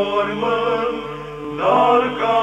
mormânt, dar ca